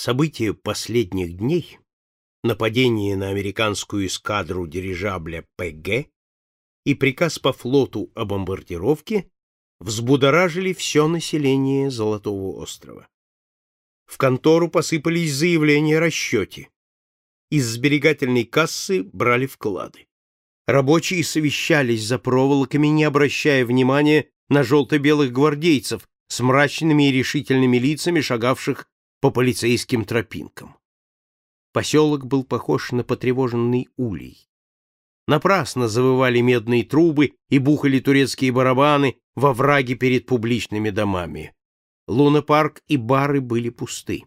События последних дней, нападение на американскую эскадру дирижабля ПГ и приказ по флоту о бомбардировке взбудоражили все население Золотого острова. В контору посыпались заявления о расчете. Из сберегательной кассы брали вклады. Рабочие совещались за проволоками, не обращая внимания на желто-белых гвардейцев с мрачными и решительными лицами, шагавших по полицейским тропинкам. Поселок был похож на потревоженный улей. Напрасно завывали медные трубы и бухали турецкие барабаны во враге перед публичными домами. Луна-парк и бары были пусты.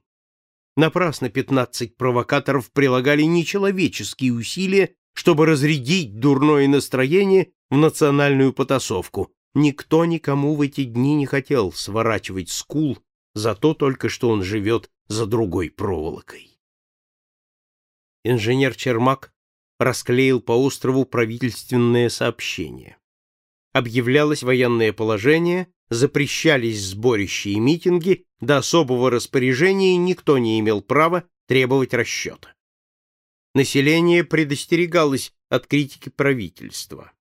Напрасно пятнадцать провокаторов прилагали нечеловеческие усилия, чтобы разрядить дурное настроение в национальную потасовку. Никто никому в эти дни не хотел сворачивать скул за то только, что он живет за другой проволокой. Инженер Чермак расклеил по острову правительственное сообщение. Объявлялось военное положение, запрещались сборища и митинги, до особого распоряжения никто не имел права требовать расчета. Население предостерегалось от критики правительства.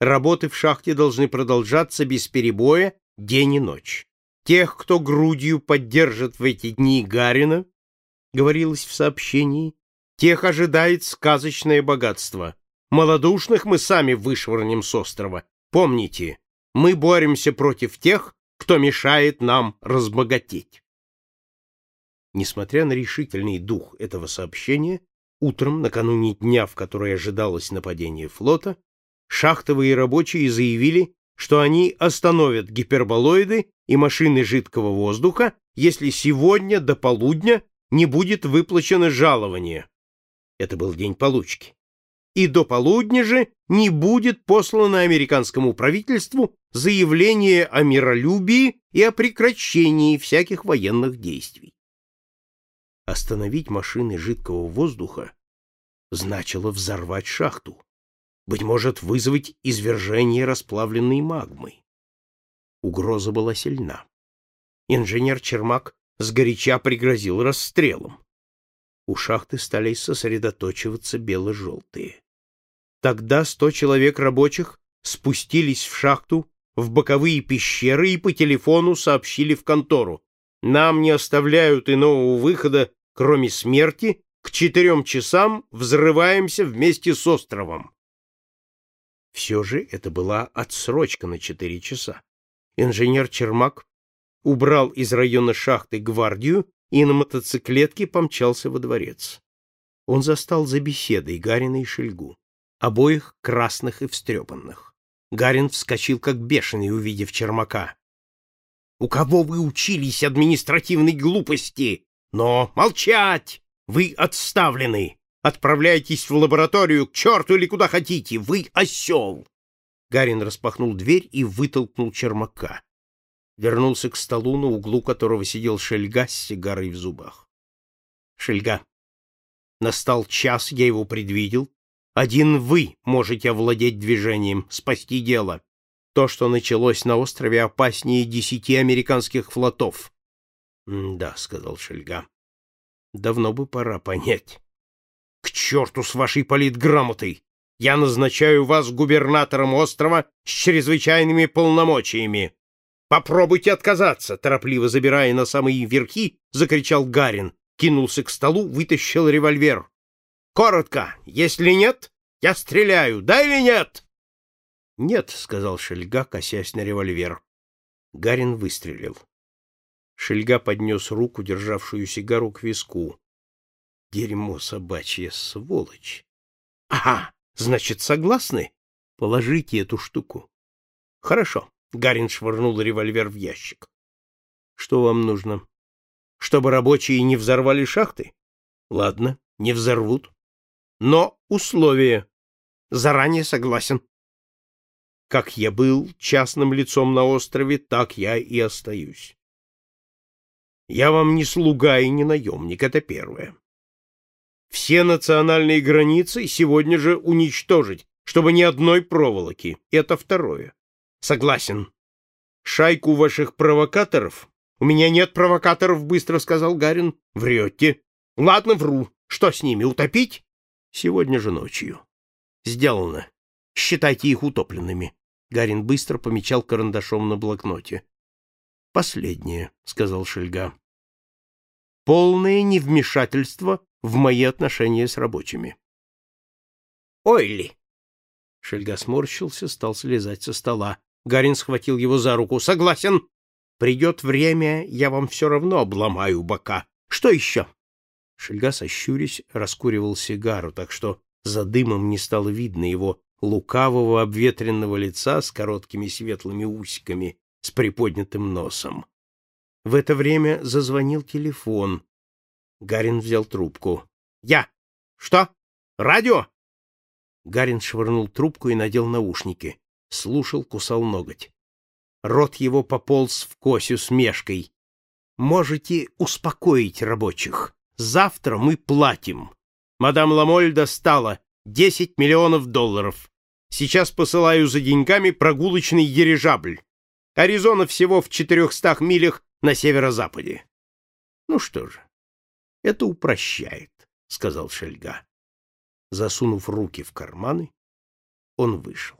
Работы в шахте должны продолжаться без перебоя день и ночь. Тех, кто грудью поддержит в эти дни Гарина, говорилось в сообщении, тех ожидает сказочное богатство. Молодушных мы сами вышвырнем с острова. Помните, мы боремся против тех, кто мешает нам разбогатеть. Несмотря на решительный дух этого сообщения, утром, накануне дня, в который ожидалось нападение флота, шахтовые рабочие заявили, что они остановят гиперболоиды и машины жидкого воздуха, если сегодня до полудня не будет выплачено жалование. Это был день получки. И до полудня же не будет послано американскому правительству заявление о миролюбии и о прекращении всяких военных действий. Остановить машины жидкого воздуха значило взорвать шахту быть может, вызвать извержение расплавленной магмы. Угроза была сильна. Инженер Чермак сгоряча пригрозил расстрелом. У шахты стали сосредоточиваться бело-желтые. Тогда сто человек рабочих спустились в шахту, в боковые пещеры и по телефону сообщили в контору. Нам не оставляют иного выхода, кроме смерти, к четырем часам взрываемся вместе с островом. Все же это была отсрочка на четыре часа. Инженер Чермак убрал из района шахты гвардию и на мотоциклетке помчался во дворец. Он застал за беседой Гарина и Шельгу, обоих красных и встрепанных. Гарин вскочил как бешеный, увидев Чермака. — У кого вы учились административной глупости? Но молчать! Вы отставлены! Отправляйтесь в лабораторию, к черту или куда хотите! Вы осел!» Гарин распахнул дверь и вытолкнул Чермака. Вернулся к столу, на углу которого сидел Шельга с сигарой в зубах. «Шельга, настал час, я его предвидел. Один вы можете овладеть движением, спасти дело. То, что началось на острове, опаснее десяти американских флотов». «Да», — сказал Шельга, — «давно бы пора понять». К черту с вашей политграмотой! Я назначаю вас губернатором острова с чрезвычайными полномочиями. Попробуйте отказаться, торопливо забирая на самые верхи, закричал Гарин, кинулся к столу, вытащил револьвер. Коротко, если нет, я стреляю, да или нет? Нет, сказал Шельга, косясь на револьвер. Гарин выстрелил. Шельга поднес руку, державшую сигару, к виску. Дерьмо собачье, сволочь. Ага, значит, согласны? Положите эту штуку. Хорошо. Гарин швырнул револьвер в ящик. Что вам нужно? Чтобы рабочие не взорвали шахты? Ладно, не взорвут. Но условие. Заранее согласен. Как я был частным лицом на острове, так я и остаюсь. Я вам не слуга и не наемник, это первое все национальные границы сегодня же уничтожить, чтобы ни одной проволоки. Это второе. Согласен. Шайку ваших провокаторов У меня нет провокаторов, быстро сказал Гарин. Врете. Ладно, вру. Что с ними, утопить? Сегодня же ночью. Сделано. Считайте их утопленными. Гарин быстро помечал карандашом на блокноте. Последнее, сказал Шельга. Полное невмешательство в мои отношения с рабочими. Ой ли! Шельга сморщился, стал слезать со стола. Гарин схватил его за руку. Согласен. Придет время, я вам все равно обломаю бока. Что еще? Шельга, сощурясь, раскуривал сигару, так что за дымом не стало видно его лукавого обветренного лица с короткими светлыми усиками, с приподнятым носом. В это время зазвонил телефон. Гарин взял трубку. «Я! Что? Радио?» Гарин швырнул трубку и надел наушники. Слушал, кусал ноготь. Рот его пополз в косю с мешкой. «Можете успокоить рабочих. Завтра мы платим. Мадам Ламоль достала 10 миллионов долларов. Сейчас посылаю за деньгами прогулочный дирижабль. Аризона всего в 400 милях на северо-западе. Ну что же, это упрощает, сказал Шельга. Засунув руки в карманы, он вышел.